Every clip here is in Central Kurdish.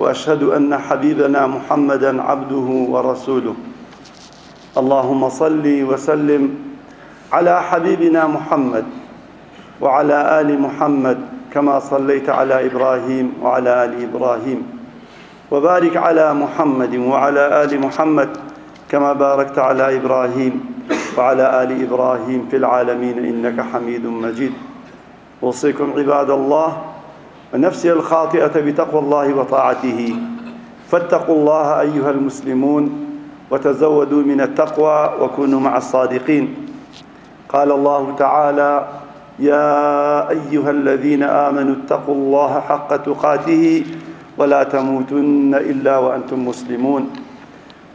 وأشهد أن حبيبنا محمدا عبده ورسوله اللهم صل وسلم على حبيبنا محمد وعلى آل محمد كما صليت على إبراهيم وعلى آل إبراهيم وبارك على محمد وعلى آل محمد كما باركت على إبراهيم وعلى آل إبراهيم في العالمين إنك حميد مجيد أوصيكم عباد الله ونفسي الخاطئة بتقوى الله وطاعته فاتقوا الله أيها المسلمون وتزودوا من التقوى وكونوا مع الصادقين قال الله تعالى يا أيها الذين آمنوا اتقوا الله حق تقاته ولا تموتن إلا وأنتم مسلمون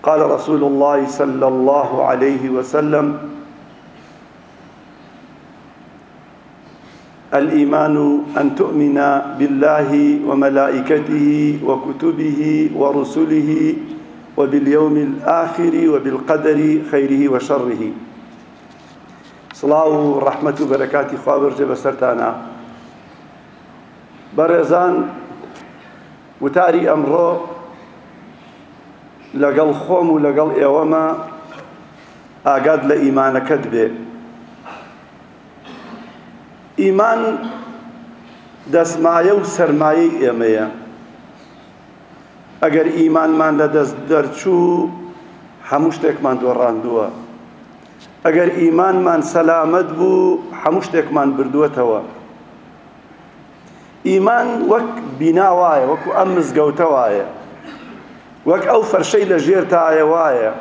قال رسول الله صلى الله عليه وسلم الإيمان أن تؤمن بالله وملائكته وكتبه ورسله وباليوم الآخر وبالقدر خيره وشره سڵاو و ڕەحمەت و بەرەکاتی خوابرجێ بەسەرتانە بەڕێزان وتاری ئەمڕۆ لەگەڵ خۆم و لەگەڵ ئێوەمە ئاگاد لە ئیمانەکەت بێ ئیمان دەسمایە و سەرمایەی ئێمەیە ئەگەر ئیمانمان لە دەست دەرچوو هەموو شتێکمان دۆڕاندووە ئەگەر ئیمانمان سەلامەت بوو هەموو شتێکمان بردووەتەوە ئیمان وەک بیناوایە وەکو ئەم مزگەوتە وایە وەک ئەو فەرشەی لە ژێر تایە وایە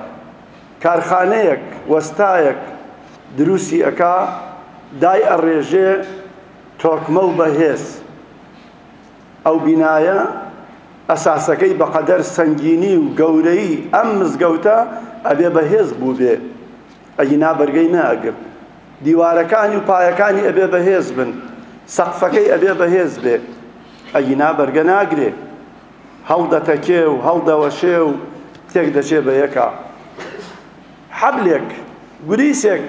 کارخانەیەک وەستایەک دروسی ئەکا دای ئەڕێژێ تۆکمە و بەهێز ئەو بینایە ئەساسەکەی بەقەدەر سنگینی و گەورەی ئەم مزگەوتە ئەبێ بەهێز بوو بێ ئەینا بەرگەی ناگرت دیوارەکانی و پایەکانی ئەبێ بەهێز بن سەقفەکەی ئەبێ بەهێز بێ ئەینا بەرگە ناگرێ هەڵدەتەکێ و هەڵدەوەشێ و تێک دەچێ بە یەکە حەبلێک گوریسێک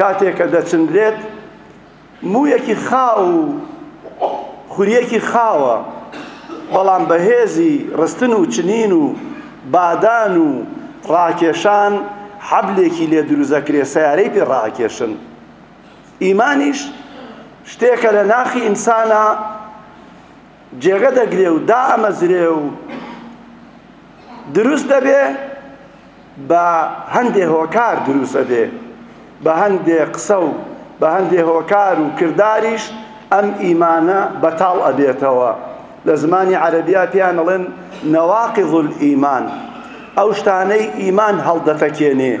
کاتێک کە دەچندرێت مویەکی خاو و خوریەکی خاوە بەڵام بەهێزی ڕستن و چنین و بادان و ڕاکێشان حەبلێکی لێ دروزەکرێ سیارەی پێ ڕاکێشن ئیمانیش شتێکە لە ناخی ئینسانە جێگە دەگرێ و دا ئەمەزرێ و دروست دەبێ بە هەندێ هۆکار دروستە بێ بە هەندێ قسە و بە هەندێ هۆکار و کرداریش ئەم ئیمانە بەتاڵ ئەبێتەوە لە زمانی عەرەبیا پێیان ئەڵێن نەواقض ئیمان ئەو شتانەی ئیمان هەڵدەتەکێنێ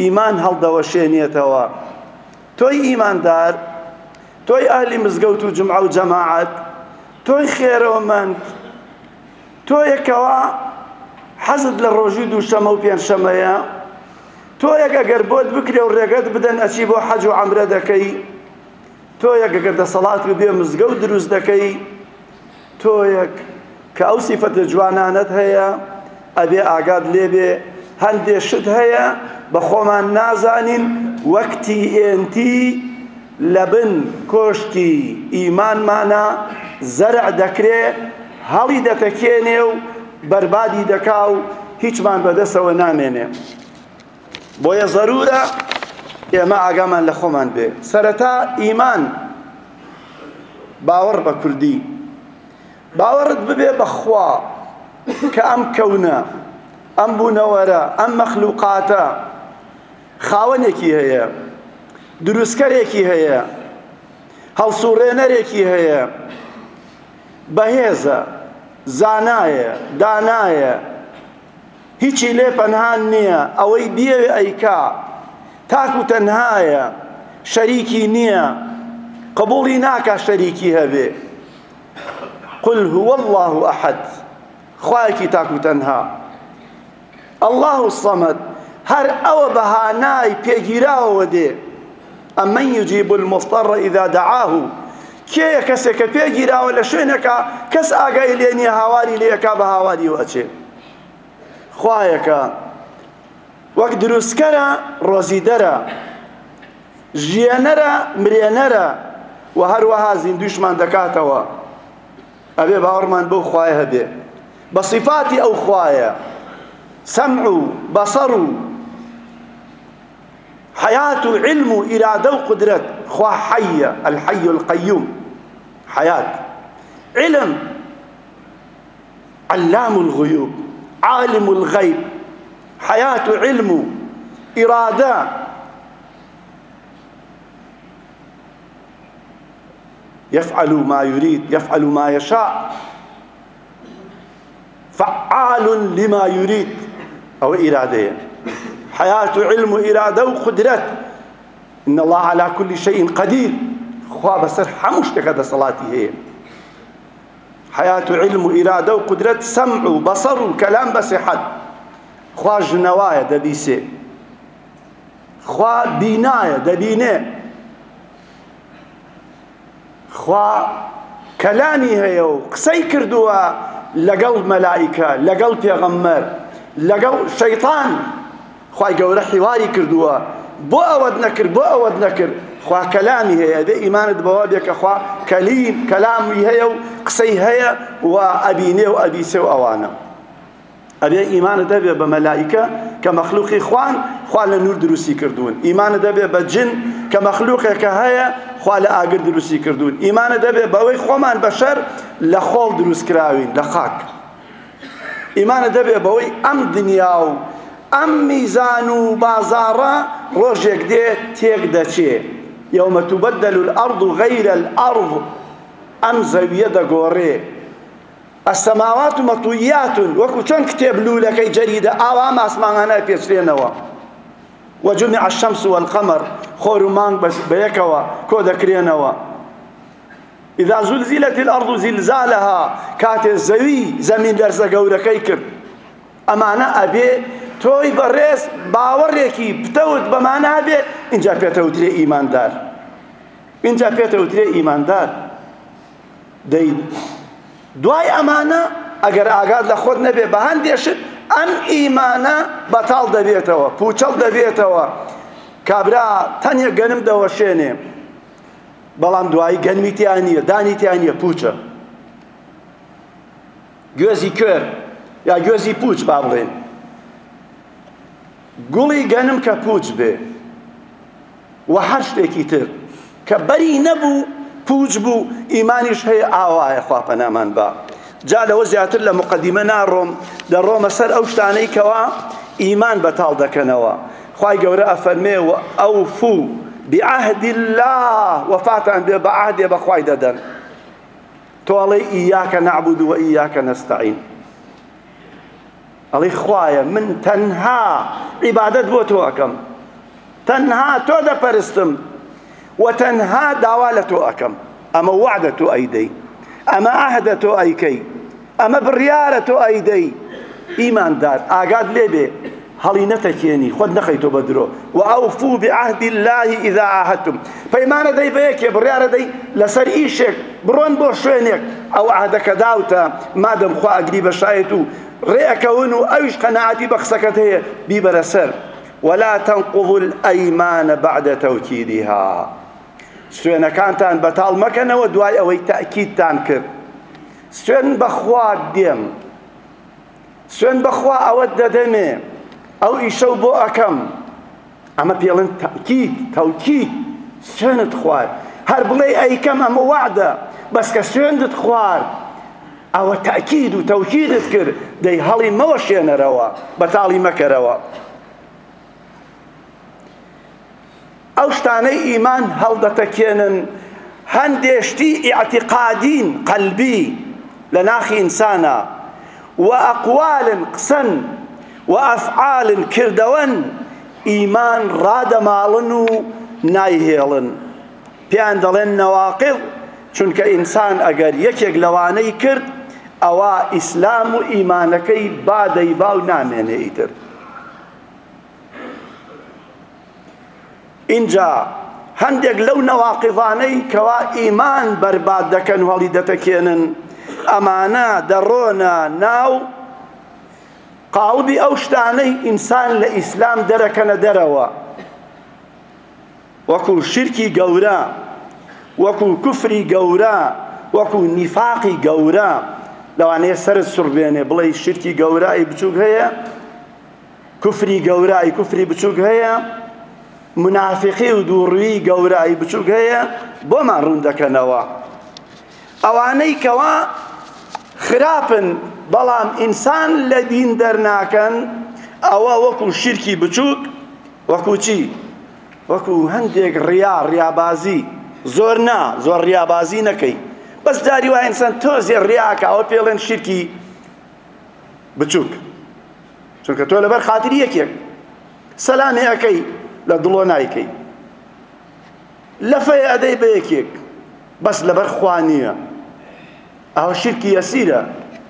ئیمان هەڵدەوەشێنێتەوە تۆی ئیماندار تۆی ئالی مزگەوت و جمع و جەماعەت تۆی خێرەوەمەند تۆ یەکەوە حەزت لە ڕۆژی دووشەمە و پێنجشەمەیە تۆ یەکە گەر بۆت بکرێ و ڕێگەت بدەن ئەچی بۆ حەج و عەمرە دەکەی تۆ یەکە گەر دەسەڵات ببێ مزگە و دروست دەکەی تۆ یەک کە ئەو سیفەتە جوانانت هەیە ئەبێ ئاگاد لێبێ هەندێشت هەیە بە خۆمان نازانین وەکتی ئێنتی لە بن کۆشتی ئیمانمانە زەرع دەکرێ هەڵی دەتەکێنێ و بەربادی دەکا و هیچمان بەدەستەوە نامێنێ. بۆیە ضرورە ئێمە ئاگامان لە خۆمان بێ سەرەتا ئیمان باوەڕ بە کوردی باوەڕت ببێ بەخوا کە ئەم کەونە ئەم بوونەوەرە ئەم مەخلوقاتە خاوەنێکی هەیە دروستکەرێکی هەیە هەڵسوڕێنەرێکی هەیە بەهێزە زانایە دانایە هیچی لێ پەنهان نییە ئەوەی بیەوێ ئەیکا تاک و تەنهایە شەریکی نییە قبوڵی ناکا شەریکی هەبێ قل هو الله أحد خواكي تاكو تنها الله الصمد هر أو بهاناي بيجيراه ودي أمن يجيب المضطر إذا دعاه كي كسك بيجيراه لشينك كس آقا إليني هواري ليكا بهواري وأتشي خوایەکە وەک دروستکەرە ڕۆزیدەرە ژیانەرە مرێنەرە و هەروەها زیندوشمان دەکاتەوە ئەبێ باوەڕمان بەو خوایە هەبێ بە صفاتی ئەو خوایە سەمع و بەسەڕ و حياة وعلم وإرادة وقدرة خوا حية الحي القيوم حياة علم علام الغيوب عالم الغيب حياة علم إرادة يفعل ما يريد يفعل ما يشاء فعال لما يريد أو إرادة حياة علم إرادة وقدرة إن الله على كل شيء قدير خواب سر حمشتك هذا صلاتي هي حياة علم وإرادة وقدرة سمع وبصر وكلام بصحت خوا جنوايا دبيسي خوا بينايا دبيني خوا كلامي هيو قسي كردوا لقل ملائكة لقل بيغمر لقل شيطان خوا يقول حواري كردوا بو أود نكر بو أود نكر خوا کەلامی هەیە دێ ئیمانت بەوە بێ کە خوا کەلیم کەلامی هەیە و قسەی هەیە و ئەبینێ و ئەبیسێ و ئەوانە ئەبێ ئیمانە دەبێ بە مەلایکە کە مەخلوقی خوان خوا لە نور دروستی کردوون ئیمانە دەبێ بە جن کە مەخلوقێکە هەیە خوا لە ئاگر دروستی کردوون ئیمانە دەبێ بەوەی خۆمان بەشەر لە خۆڵ دروست کراوین لە خاک ئیمانە دەبێ بەوەی ئەم دنیا و ئەم میزان و بازاڕە ڕۆژێک دێ تێک دەچێت يوم تبدل الأرض غير الأرض أم زوية قوري السماوات مطويات وكو چون كتاب لولكي جريدة آوام أسمانانا بيسرينوا وجمع الشمس والقمر خور مانگ بيكوا كودا كرينوا إذا زلزلت الأرض زلزالها كات الزوي زمين درس قوركي كر أمانا أبي تۆی بەڕێز باوەڕێکی پتەوت بەمانە بێت اینجا پێتەوترێ ئیماندار اینجا پێتەوترێ ئیماندار دەی دوای ئەمانە ئەگەر ئاگاد لە خۆت نەبێ بە هەندێشت ئەم ئیمانە بەتاڵ دەبێتەوە پوچەڵ دەبێتەوە کابرا تەنێک گەنم دەوەشێنێ بەڵام دوایی گەنمی تیان نییە دانی تیان نییە پوچە گوێزی کوێر یا گوێزی پوچ با بڵێن گوڵی گەنم کە پوچ بێ و هەر شتێکی تر کە بەری نەبوو پوچ بوو ئیمانیش هەیە ئاوایە خواپەنامان بە جا لەوە زیاتر لە مقدیمە ناڕۆم لە ڕۆمە سەر ئەو شتانەی کەوا ئیمان بەتاڵ دەکەنەوە خی گەورە ئەفەرمێ و ئەو فوو بعهد الله وفاتان بێ بە عهدێ بەخوای دەدەن تۆڵی ئیاکە نعبود و ئیاکە نەستعین ئەڵی خوایە من تەنها عیبادەت بۆ تۆ ئەەکەم تەنها تۆ دەپەرستم و تەنها داوا لە تۆ ئەەکەم ئەمە وعدە تۆ ئەیدەی ئەمە ئاهدە تۆ ئەیکەی ئەمە بڕیارە تۆ ئەیدەی ئیماندار ئاگات لێبێ هەڵی نەتەکێنی خۆت نەخەیتۆ بە درۆ و ئەوفو بعهدی اللهی ئیدا ئاهەتم پەیمانە دەی بەیەکێ بڕیارە دەی لەسەر ئیشێک بڕۆن بۆ شوێنێک ئەو عادەکە داوتە مادەم خوا ئەگری بەشایەت و ڕێەکەون و ئەویش قەنەعاتی بە قسەکەت هەیە بیبەرە سەر ولا تنقضوا الأيمان بعد توكيدها سوێنەکانتان بەتاڵ مەکەنەوە دوای ئەوەی تاکیدتان کرد سوێن بەخوا دێم سوێن بەخوا ئەوەت دەدەمێ ئەو ئیشەو بۆ ئەکەم ئەمە پێڵن تەکیت تەوکیت سوێنت خوار هەر بڵێ ئەیکەم ئەمە وعدە بەس کە سوێندت خوارد ئەوە تەکید و تەوکیدت کرد دەی هەڵی مەوە شێنەرەوە بەتاڵی مەکەرەوە ئەو شتانەی ئیمان هەڵدەتەکێنن هەندێشتی ئیعتیقادین قەلبی لە ناخی ئینسانە و ئەقوالن قسەن و ئەفعالن کردەوەن ئیمان ڕادەماڵن و نایهێڵن پێیان دەڵێن نەواقڵ چونکە ئینسان ئەگەر یەکێک لەوانەی کرد ئەوە ئیسلام و ئیمانەکەی بادەی باو نامێنێ ئیتر اینجا هەندێک لەو نەواقیفانەی کەوا ئیمان بەرباد دەکەن هەڵی دەتەکێنن ئەمانە دەڕۆنە ناو قاودی ئەو شتانەی ئینسان لە ئیسلام دەرەکەنە دەرەوە وەکو شرکی گەورە وەکو کوفری گەورە وەکو نیفاقی گەورە لەوانەیە سەرت سوڕبێنێ بڵێ شرکی گەورایی بچووک هەیە کوفری گەورایی کوفری بچووک هەیە منافقی و دووڕووی گەورایی بچووک هەیە بۆمان ڕوون دەکەنەوە ئەوانەی کەوا خراپن بەڵام ئینسان لە دین دەرناکەن ئەوە وەکو شرکی بچووک وەکو چی وەکو هەندێک ڕیا ڕیابازی زۆر نا زۆر ڕیابازی نەکەی بەس داری وای ئینسان تۆزێ ڕیاکە ئەوە پێڵێن شرکی بچووک چونکە تۆ لەبەر خاتری یەکێک سەلامی ئەەکەی لە دڵۆ نایکەی لەفەیە ئەدەی بە یەکێک بەس لەبەر خوانیە ئەو شرکی یەسیرە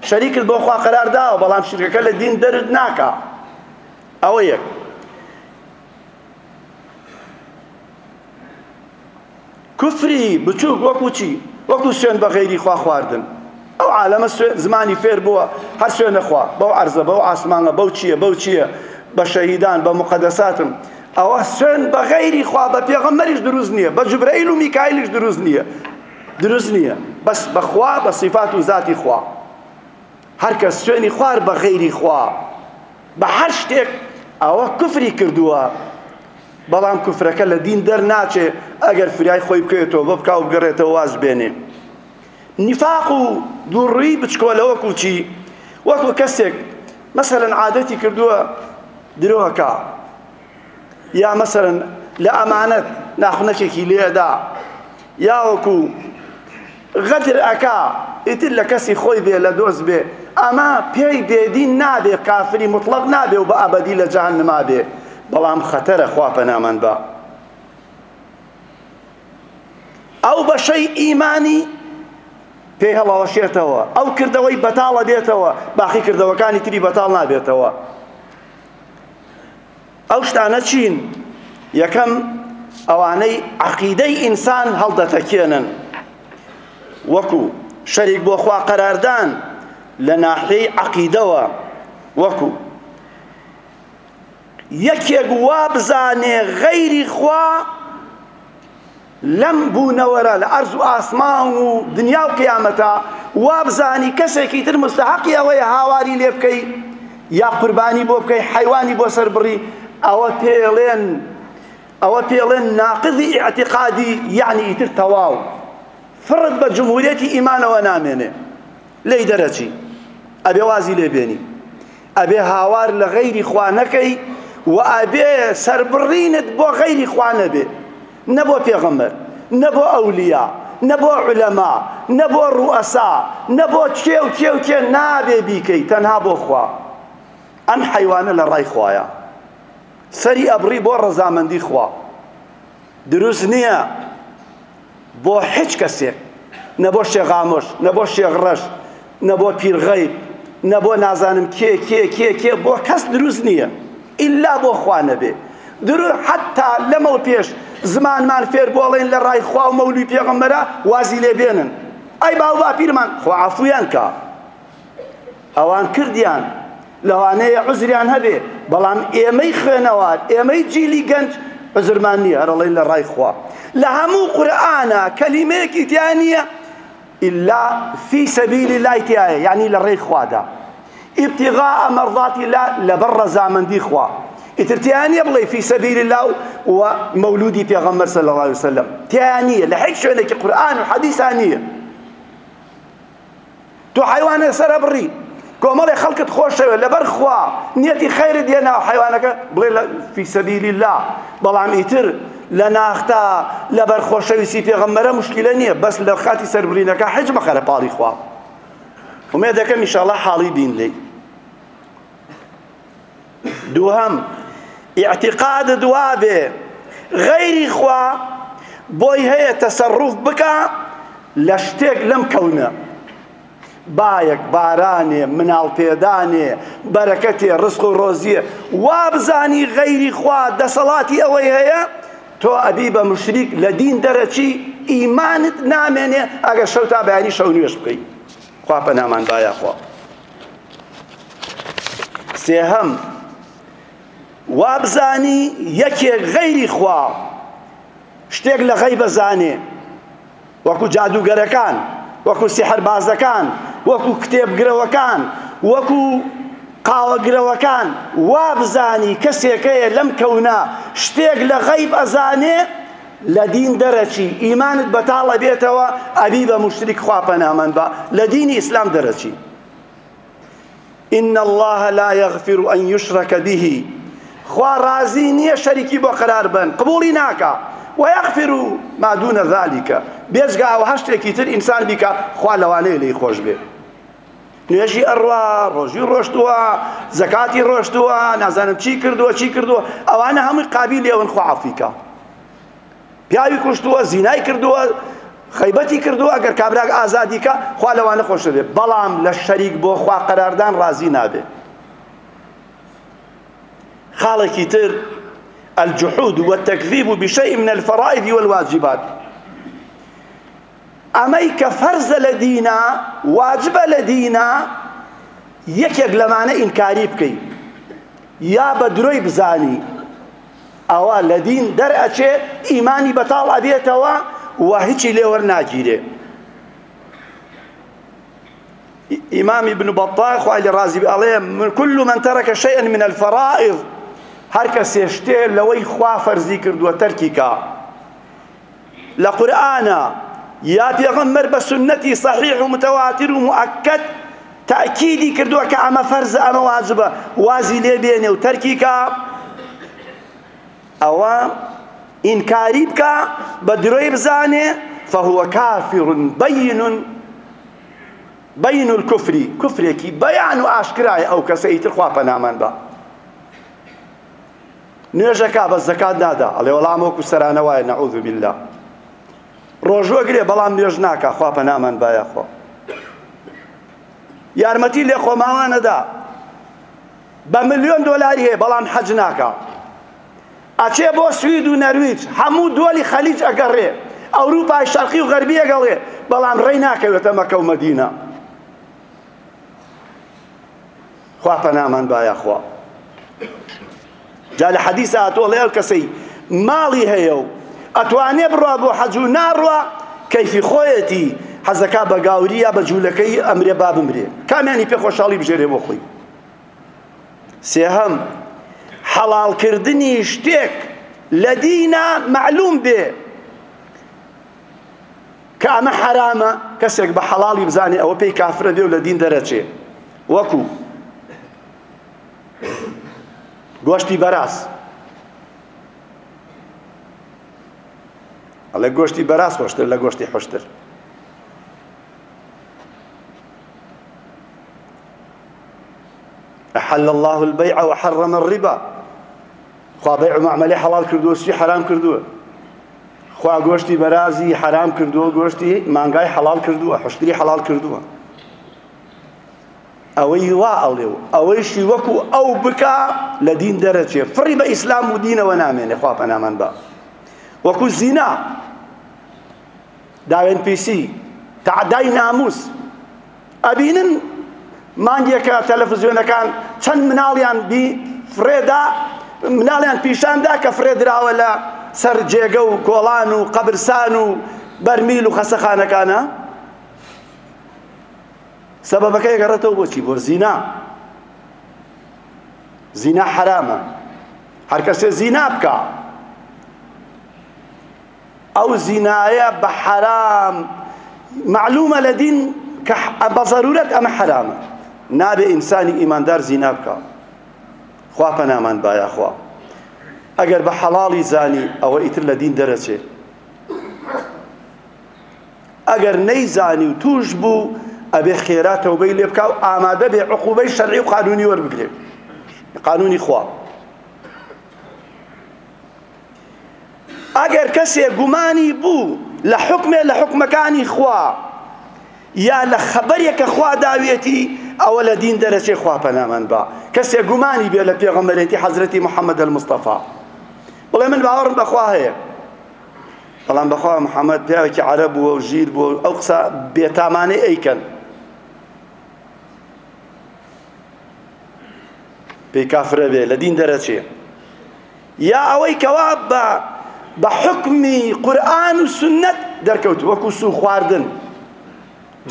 شەریکت بۆ خوا قرار داوە بەڵام شرکەکە لە دین دەرت ناکە ئەوە یەک کوفری بچووک وەکو چی وەکو سوێن بە غەیری خوا خواردن ئەو عالەمە زمانی فێر بووە هەر سوێنە خوا بەو عەرزە بەو ئاسمانە بەو چییە بەو چییە بە شەهیدان بە مقەدەساتم ئەوە سوێن بە غەیری خوا بە پێغەمەریش دروست نییە بە جبرەیل و میکایلیش دروست نییە دروست نییە بەس بەخوا بە صفات و ذاتی خوا هەر کەس سوێنی خوار بە غەیری خوا بە هەر شتێک ئەوە کوفری کردووە بەڵام کوفرەکە لە دین دەرناچێ ئەگەر فریای خۆی بکەوێتەوە بە بکاو بگەڕێتەوە واز بێنێ نیفاق و دوڕی بچکۆ لە وەکو چی وەکو کەسێک مثلا عادەتی کردووە درۆەکە یا مثلا لە ئەمانەت ناخونەکێکی لێدا یا وەکو غەدر ئەکا ئیتر لە کەسی خۆی بێ لە دۆست بێ ئەمە پێی بێدی نابێ کافری مطلق نابێ و بە ئابدی لە جان نما بێ بەڵام خەتەرە خواپە نامان بە ئەو بەشەی ئیمانی پێی هەڵەوەشێتەوە ئەو کردەوەی بەتاڵە بێتەوە باقی کردەوەکانی تری بەتاڵ نابێتەوە ئەو شتانە چین یەکەم ئەوانەی عەقیدەی ئینسان هەڵدەتەکێنن وەکو شەریک بۆ خوا قەراردان لە ناحیەی عەقیدەوە وەکو یەکێک وا بزانێ غەیری خوا لەم بوونەوەرە لە ئەرز و ئاسمان و دنیا و قیامەتە وا بزانی کەسێکی تر مستحقی ئەوەیە هاواری لێ بکەی یا قوربانی بۆ بکەی حیوانی بۆ سەر بڕی ئەوە پێڵێن ئەوە پێڵێن ناقضی ئاعتقادی یعنی ئیتر تەواو فرد بە جمهوریەتی ئیمانەوە نامێنێ لی دەرەچی ئەبێ وازی لێبێنی ئەبێ هاوار لە غەیری خوا نەکەی و ئەبێ سربڕینت بۆ غەیری خوا نەبێ نە بۆ پێغەمبەر نە بۆ ئەولیا نە بۆ عولەما نە بۆ ڕوئەسا نە بۆ کێ و کێ و کێ نابێ بیکەی تەنها بۆ خوا ئەم حەیوانە لە ڕای خوایە سەری ئەبڕی بۆ ڕەزامەندی خوا دروست نییە بۆ هیچ کەسێک نە بۆ شێغامۆش نە بۆ شێغڕەش نە بۆ پیرغەیب نەبۆ نازانم کێ کێ کێ کێ بۆ کەس دروست نییە ئللا بۆ خوانە بێ درو حتا لەمەڵ پێش زمانمان فێر بۆڵێن لە ڕای خوا و مەولوی پێغەمبەرە وازی لێ بێنن ئەی باو باپیرمان خوعافویان کا ئەوان کردیان لەوانەیە عزریان هەبێ بەڵام ئێمەی خوێنەوات ئێمەی جیلی گەنج عزرمان نییە هەرەڵێن لە ڕای خوا لە هەموو قورئانە کەلیمەیەکی تیان نییە إلا في سبيل الله تعالى يعني لري خوادا ابتغاء مرضات الله لبر زامن دي خوا اترتياني بلي في سبيل الله ومولودي بيغمر صلى الله عليه وسلم تيانية لحق شو انك قرآن وحديث ثانية تو حيوانة سر بري كومال خلقت خوش شوي لبر خوا نيتي خير دينا وحيوانك بلي في سبيل الله بلعم اتر لە ناختا لە بەرخۆشەویستی پێغەمبەرە مشکلە نییە بەس لە خاتی سەربرینەکە حج مەخەرە پاڵی خوا ومێ دەکەم ئینشاءڵە حاڵی بین لێی دووهم ئیعتیقاد دوابێ غەیری خوا بۆی هەیە تەسەڕوف بکە لە شتێک لەم کەونە بایەک بارانێ مناڵ پێدانێ بەرەکەتێ ڕسق و ڕۆزیە وا بزانی غەیری خوا دەسەڵاتی ئەوەی هەیە تۆ ئەبی بە مشریک لە دین دەرەچی ئیمانت نامێنێ ئەگە شەو تا بەیانی شەو نوێش بکەیت خوا پەنامان باە خوا سێهەم وابزانی یەکێک غەیری خوا شتێک لە غەی بەزانێ وەکو جادوگەرەکان وەکو سیحربازەکان وەکو کتێبگرەوەکان وەکو قاوەگرەوەکان وا بزانی کەسێکەیە لەم کەونا شتێک لە غەیب ئەزانێ لە دین دەرەچی ئیمانت بەتاڵە بێتەوە ئەبی بە مشتریک خواپەنامەن بە لە دینی ئیسلام دەرەچی إن الله لا يغفر أن يشرك به خوا رازي نية شريكي بو قرار بن قبولي ناكا ويغفر ما دون ذلك بيزقا وهشتكي تر إنسان بك خوا لواني لي خوش به نوێژی ئەڕوا ڕۆژی ڕۆشتووە زەکاتی ڕۆشتووە نازانم چی کردووە چی کردووە ئەوانە هەمووی قابیل ئێون خوعافیکە پیاوی کوشتووە زینای کردووە خەیبەتی کردووە ئەگەر کابراگ ئازادیکە خوا لەوانە خۆش دەبێت بەڵام لە شەریک بۆ خوا قەراردان ڕازی نابێت خاڵێکی تر الجحود والتكذيب بشيء من الفرائض والواجبات ئەمەی کە فەرزە لە دینە واجبە لە دینە یەکێک لەمانە ئینکاری بکەین یا بە درۆی بزانی ئەوە لە دین دەرئەچێت ئیمانی بەتاڵ ئەبێتەوە و هیچی لێوەەر ناگیرێ ئیمامی بن بەڵتای خوای لە ڕازی ئەڵێ من كل من ترك شيئا من الفرائض هەر کەسێ شتێ لەوەی خوا فەرزی کردووە تەرکیکە لە قورئانە یا پێغەمبەر بە سنەتی صحیح و متەواتر و مؤکد تاکیدی کردووە کە ئەمە فەرزە ئەمە واجبە وازی لێ بێنێ و تەرکی کە ئەوە ئینکاری بکە بە درۆی بزانێ فهو کافر بین بین الكفر کفرێکی بەیان و ئاشکرای ئەو کەسە ئیتر خوا پەنامان بە نوێژەکە بە زەکات نادا ئەڵێ وەڵام وەکو سەرانە وایە نەعوذ بالله ڕۆژۆگرێ بەڵام نوێژ ناکە خوا پەنامان باە خۆ یارمەتی لێ خۆماوانەدا بە ملیۆن دۆلاری هەیە بەڵام حەج ناکە ئەچێ بۆ سوید و نەرویج هەموو دۆلی خەلیج ئەگەڕێ ئەوروپای شەرقی و غەربی ئەگەڵێ بەڵام ڕێی ناکەوێتە مەکە و مەدینە خوا پەنامان باە خوا جا لە حەدیسە ئاتۆ لێ ئەو کەسەی ماڵی هەیە و ئەتوانێ بڕوا بۆ حەج و ناڕوە کەیفی خۆیەتی حەزەکە بە گاوریە بە جوولەکەی ئەمرێ با بمرێ کامیانی پێ خۆشحاڵی بژێرێ بۆ خۆی سێهەم حەڵالکردنی شتێک لە دینە معلوم بێ کە ئەمە حرامە کەسێک بە حەڵاڵی بزانێ ئەوە پێی کافرە بێ و لە دین دەرەچێ وەکو گۆشتی بەراست ئەڵێ گۆشتی بەراز خۆشتر لە گۆشتی حشتر أحل الله البيع وحرم الربا خوا بيع معامله حلال کردو سی حرام کردو خوا گۆشتی بەرازی حرام کردو گۆشتی مانگای حلال کردو حشتری حلال کردو ئەوەی وا ئەڵێ و ئەوەیشی وەکو ئەو بکا لە دین دەرەچێ فڕی بە ئیسلام و دینەوە نامێنێ خوا پەنامان بە وەکو زینا داوێن پیسی تعدای ناموس ئەبینن مانگیەکە تەلەڤزیۆنەکان چەند مناڵیان بی فرێدا مناڵیان پیشاندا کە فرێدراوە لە سەر جێگە و کۆڵان و قەبرسان و بەرمیل و خەسەخانەکانە سەبەبەکە یەگەڕێتەوە بۆچی بۆ زینا زینا حرامە هەر کەسێ زینا بکە ئەو زینایە بە حرام معلومە لە دین کە بە ضرورەت ئەمە حرامە نابێ ئینسانی ئیماندار زینا بکە خوا پەنامان بایا خوا ئەگەر بە حەڵاڵی زانی ئەوە ئیتر لە دین دەرەچێ ئەگەر نەیزانی و توش بوو ئەبێ خێراتەوە بەی لێ بکە و ئامادە بێ عقوبەی شەرعی و قانونی وەربگرێ قانونی خوا ئەگەر کەسێ گومانی بوو لە حکمێ لە حکمەکانی خوا یا لە خەبەرێکە خوا داوێتی ئەوە لە دین دەرەچێ خوا پەنامان با کەسێ گومانی بێ لە پێغەمبەرێتی حەزرەتی محەممەد المستەفا بڵێ من باوەڕم بەخوا هەیە بەڵام بەخوا محەممەد پیاوێکی عەرەب بووە و ژیر بوو ئەو قسە بێتامانەی ئەیکەن پێی کافرە بێ لە دین دەرەچێ یا ئەوەی کەوا بە بە حکمی قورآن و سنت دەرکەوت وەکو سو خواردن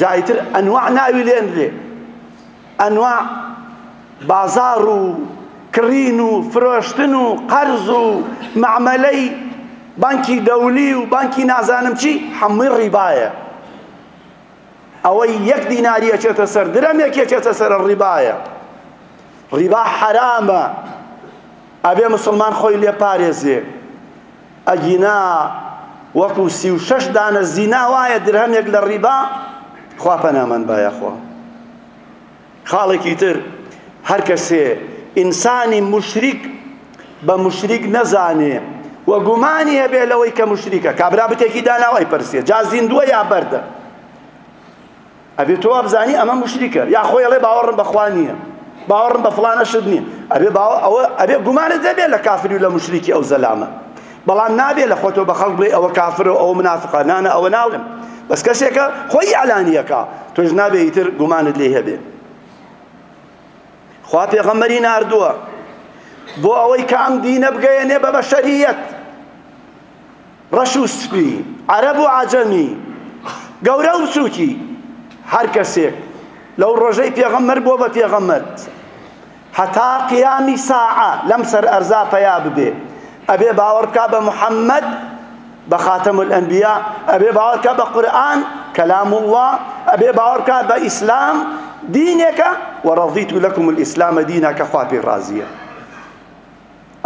جایتر ئەنواع ناوی لێنرێ ئەنواع بازار و کڕین و فرۆشتن و قەرز و معمەلەی بانکی دەولی و بانکی نازانم چی هەمووی ڕیبایە ئەوەی یەک دیناریە چێتە سەر درەمێکێ چێتە سەر ڕیبایە ڕیبا حرامە ئەبێ مسلمان خۆی لێ پارێزێ ئەگینا وەکو سی و شەش دانە زینا وایە درهەمێک لە ڕیبا خوا پەنامان بایەخوا خاڵێکی تر هەر کەسێ ئینسانی مشریک بە مشریک نەزانێ وە گومانی هەبێ لەوەی کە مشریکە کابرا بتێکی داناوای پرسیە جا زیندووە یا بەردە ئەبێ تۆ بزانی ئەمە مشریکە یا خۆی ئەڵێ باوەڕم بەخوا نییە باوەڕم بە فلانە شت نییە ئەبێ باوە ئەوە ئەبێ گومانت دەبێت لە کافری و لە مشریکی ئەو زەلامە بەڵام نابێ لە خۆتۆ بە خەڵک بڵێ ئەوە کافر و ئەوە منافقە نانە ئەوە ناڵم بەس کەسێکە خۆی ئەلانیەکە تۆش نابێ ئیتر گومانت لێ هەبێ خوا پێغەمبەری ناردووە بۆ ئەوەی کە ئەم دینە بگەیەنێ بە بەشەریەت ڕەش و سپی عەرەب و عەجەمی گەورە و سووکی هەر کەسێک لەو ڕۆژەی پێغەمبەر بۆ بە پێغەمبەر هەتا قیامی ساعە لەم سەر ئەرزا پەیا ببێ ئەبێ باوەڕ بکا بە محەممەد بە خاتەم الأنبیا ئەبێ باوەڕ بکا بە قورئان کەلام الله ئەبێ باوەڕ بکا بە ئیسلام دینێکە وەڕەضیت لەکم الئیسلامە دینەکە خوا پێی ڕازیە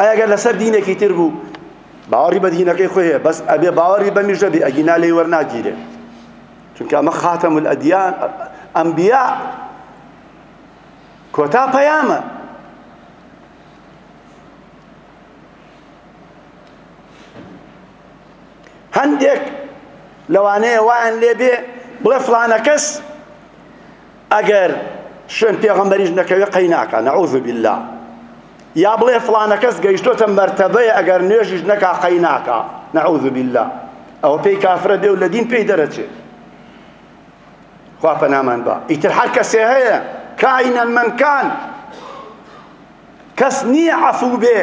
ئەگەر لەسەر دینێکی تر بوو باوەڕی بە دینەکەی خۆیە بەس ئەبێ باوەڕی بە میژە بێ ئەگینا لێی وەرناگیرێ چونکە ئەمە خاتەم الأدیان ئەنبیا کۆتا پەیامە هەندێک لەوانەیە وایان لێ بێ بڵێ فلانە کەس ئەگەر شوێن پێغەمبەریش نەکەوێ قەی ناکە نەعوذ بالله یا بڵێ فلانە کەس گەیشتۆتە مەرتەبەیە ئەگەر نوێژیش نەکا قەی ناکە نەعوذ بالله ئەوە پێی کافرە بێ و لە دین پێی دەرەچێت خوا پەنامان بە ئیتر هەر کەسێ هەیە کائینەن من کان کەس نییە عەفو بێ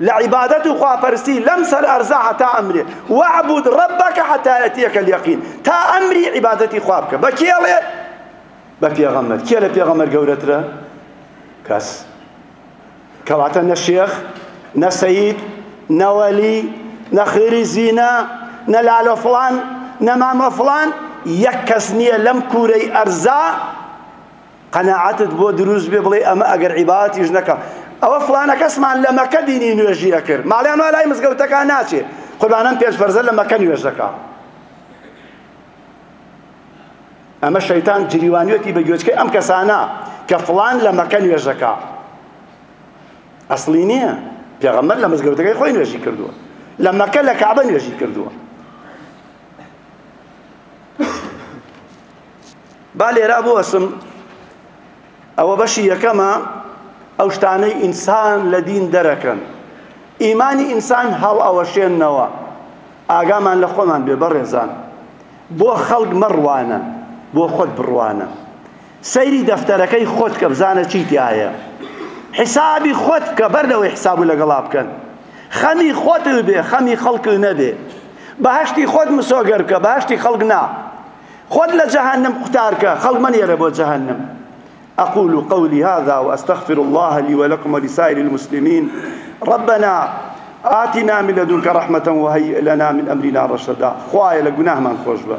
لعبادة وخوافرسي لمسى الأرزا حتى أمري واعبد ربك حتى يأتيك اليقين تا أمري عبادتي خوابك بكي الله بكي أغمر كي الله بيغمر قولترا كاس كواتا نشيخ نسيد نولي نخيري زينا نلالو فلان نمام فلان يكسني لم كوري أرزا قەنەعاتت بۆ دروست بێ بڵێ ئەمە ئەگەر عیبات یش نەکە ئەوە فلانە کەسمان لە مەکە دینی نوێژیە کرد ماڵیان وا لای مزگەوتەکە ناچێت قوربانان پێنج فەرزە لە مەکە نوێژ دەکا ئەمە شەیتان جریوانیەتی بە گوێچکەی ئەم کەسانە کە فلان لە مەکە نوێژ دەکا ئەسڵی نییە پێغەمبەر لە مزگەوتەکەی خۆی نوێژی کردووە لە مەکە لە کعبە نوێژی کردووە با لێرە بوەسم ئەوە بەشی یەکەمە ئەو شتانەی ئینسان لە دین دەرەکەن ئیمانی ئینسان هاو ئەوەشێننەوە ئاگامان لە خۆمان بێ بەڕێزان بۆ خەڵک مەڕوانە بۆ خۆت بڕوانە سەیری دەفتەرەکەی خۆت کە بزانە چیتیایە حسابی خۆت کە بەر لەوەی حساب لەگەڵا بکەن خەمی خۆت بێ خەمی خەڵک نەبێ بەهشتی خۆت مسۆگەر کە بەهشتی خەڵک نا خۆت لە جەهنم قوتارکە خەڵ منێرە بۆ جەهنم أقول قولي هذا وأستغفر الله لي ولكم ولسائر المسلمين ربنا آتنا من لدنك رحمة وهيئ لنا من أمرنا رشدا خوايا لقناه من خوشبه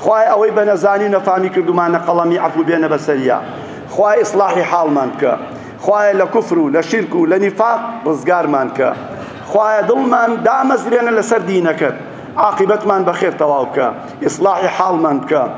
خوايا أوي بنزاني نفامي كردو معنا قلمي عفو بينا بسريا خوايا إصلاحي حال منك خوايا لكفر لشرك لنفاق رزقار منك خوايا ظلمان دام زرينا لسر دينك عاقبت من بخير تواوك إصلاحي حال منك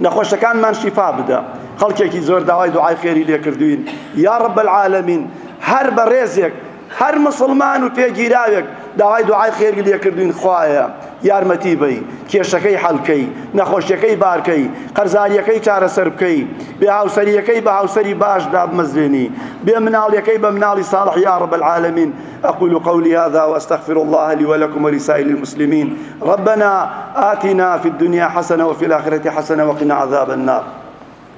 نخوشكان من شفا بده خەڵکێکی زۆر داوای دوعای خێری لێکردوین یا ڕب العالمین هەر بە ڕێزێک هەر مسلمان و پێگیراوێک داوای دوعای خێری لێکردوین خوایە یارمەتی بی کێشەکەی هەڵکەی نەخۆشیەکەی بارکەی قەرزاریەکەی چارەسەر بکەی بێ هاوسەریەکەی بە هاوسەری باش دابمەزرێنی بێ مناڵیەکەی بە مناڵی صالح یا رب العالمین أقول قولي هذا وأستغفر الله لي ولكم ولسائر المسلمين ربنا آتنا في الدنيا حسنة وفي الآخرة حسنة وقنا عذاب النار